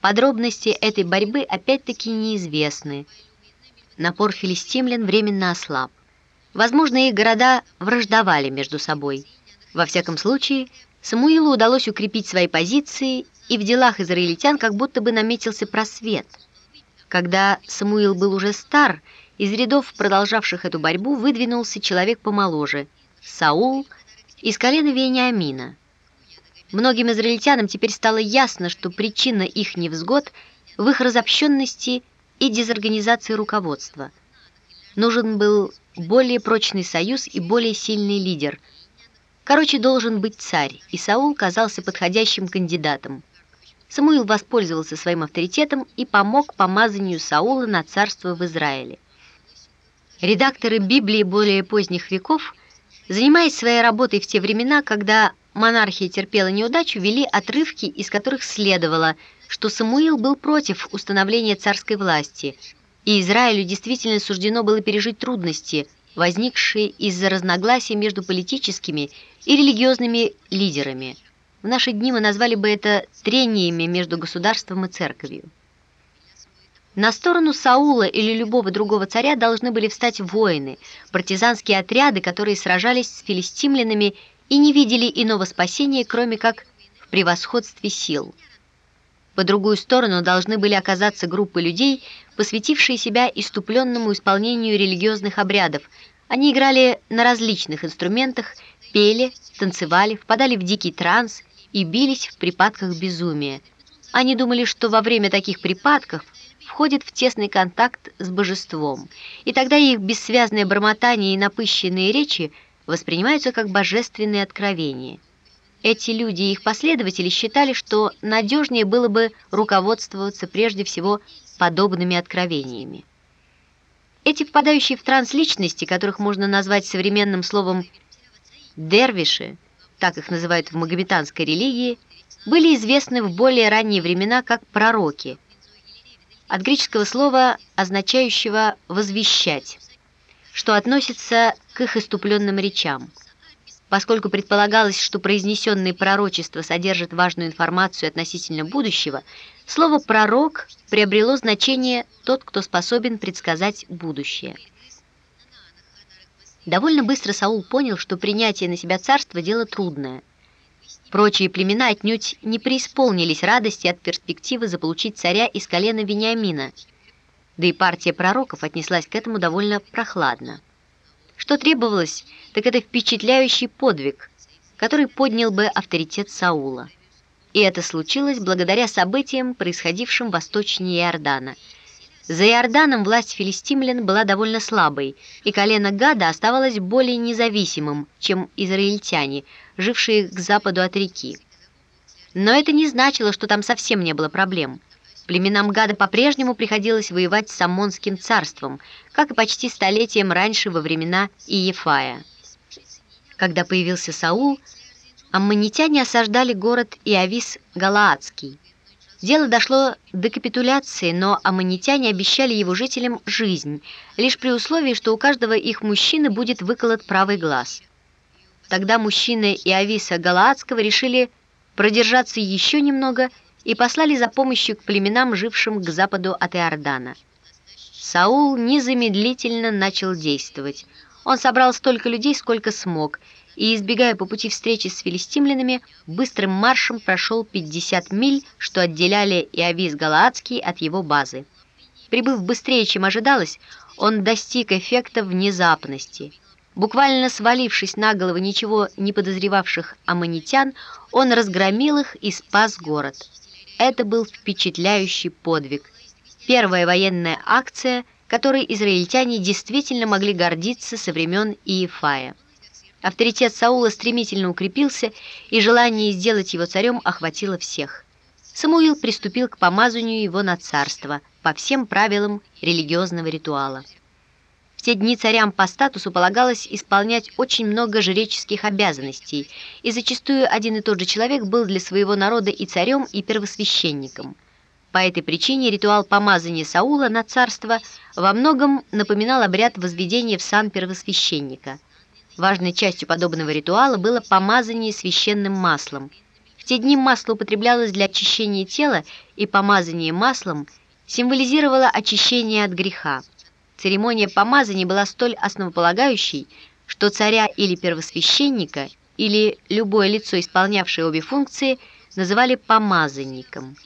Подробности этой борьбы опять-таки неизвестны. Напор филистимлян временно ослаб. Возможно, их города враждовали между собой. Во всяком случае, Самуилу удалось укрепить свои позиции, и в делах израильтян как будто бы наметился просвет. Когда Самуил был уже стар, из рядов, продолжавших эту борьбу, выдвинулся человек помоложе – Саул из колена Вениамина. Многим израильтянам теперь стало ясно, что причина их невзгод в их разобщенности и дезорганизации руководства. Нужен был более прочный союз и более сильный лидер. Короче, должен быть царь, и Саул казался подходящим кандидатом. Самуил воспользовался своим авторитетом и помог помазанию Саула на царство в Израиле. Редакторы Библии более поздних веков, занимаясь своей работой в те времена, когда монархия терпела неудачу, вели отрывки, из которых следовало, что Самуил был против установления царской власти, и Израилю действительно суждено было пережить трудности, возникшие из-за разногласий между политическими и религиозными лидерами. В наши дни мы назвали бы это трениями между государством и церковью. На сторону Саула или любого другого царя должны были встать воины, партизанские отряды, которые сражались с филистимлянами и не видели иного спасения, кроме как в превосходстве сил. По другую сторону должны были оказаться группы людей, посвятившие себя иступленному исполнению религиозных обрядов. Они играли на различных инструментах, пели, танцевали, впадали в дикий транс и бились в припадках безумия. Они думали, что во время таких припадков входит в тесный контакт с божеством, и тогда их бессвязное бормотание и напыщенные речи – воспринимаются как божественные откровения. Эти люди и их последователи считали, что надежнее было бы руководствоваться прежде всего подобными откровениями. Эти впадающие в транс личности, которых можно назвать современным словом «дервиши», так их называют в магометанской религии, были известны в более ранние времена как пророки, от греческого слова, означающего «возвещать» что относится к их иступленным речам. Поскольку предполагалось, что произнесенные пророчества содержат важную информацию относительно будущего, слово «пророк» приобрело значение «тот, кто способен предсказать будущее». Довольно быстро Саул понял, что принятие на себя царства – дело трудное. Прочие племена отнюдь не преисполнились радости от перспективы заполучить царя из колена Вениамина – да и партия пророков отнеслась к этому довольно прохладно. Что требовалось, так это впечатляющий подвиг, который поднял бы авторитет Саула. И это случилось благодаря событиям, происходившим восточнее Иордана. За Иорданом власть филистимлян была довольно слабой, и колено Гада оставалось более независимым, чем израильтяне, жившие к западу от реки. Но это не значило, что там совсем не было проблем – Племенам Гада по-прежнему приходилось воевать с Аммонским царством, как и почти столетием раньше во времена Иефая. Когда появился Саул, аммонитяне осаждали город Иавис Галаадский. Дело дошло до капитуляции, но аммонитяне обещали его жителям жизнь, лишь при условии, что у каждого их мужчины будет выколот правый глаз. Тогда мужчины Иависа Галаадского решили продержаться еще немного и послали за помощью к племенам, жившим к западу от Иордана. Саул незамедлительно начал действовать. Он собрал столько людей, сколько смог, и, избегая по пути встречи с филистимлянами, быстрым маршем прошел 50 миль, что отделяли Иовис Галаадский от его базы. Прибыв быстрее, чем ожидалось, он достиг эффекта внезапности. Буквально свалившись на головы ничего не подозревавших аммонитян, он разгромил их и спас город. Это был впечатляющий подвиг. Первая военная акция, которой израильтяне действительно могли гордиться со времен Иефая. Авторитет Саула стремительно укрепился, и желание сделать его царем охватило всех. Самуил приступил к помазанию его на царство по всем правилам религиозного ритуала. В те дни царям по статусу полагалось исполнять очень много жреческих обязанностей, и зачастую один и тот же человек был для своего народа и царем, и первосвященником. По этой причине ритуал помазания Саула на царство во многом напоминал обряд возведения в сан первосвященника. Важной частью подобного ритуала было помазание священным маслом – те дни масло употреблялось для очищения тела, и помазание маслом символизировало очищение от греха. Церемония помазания была столь основополагающей, что царя или первосвященника, или любое лицо, исполнявшее обе функции, называли помазанником.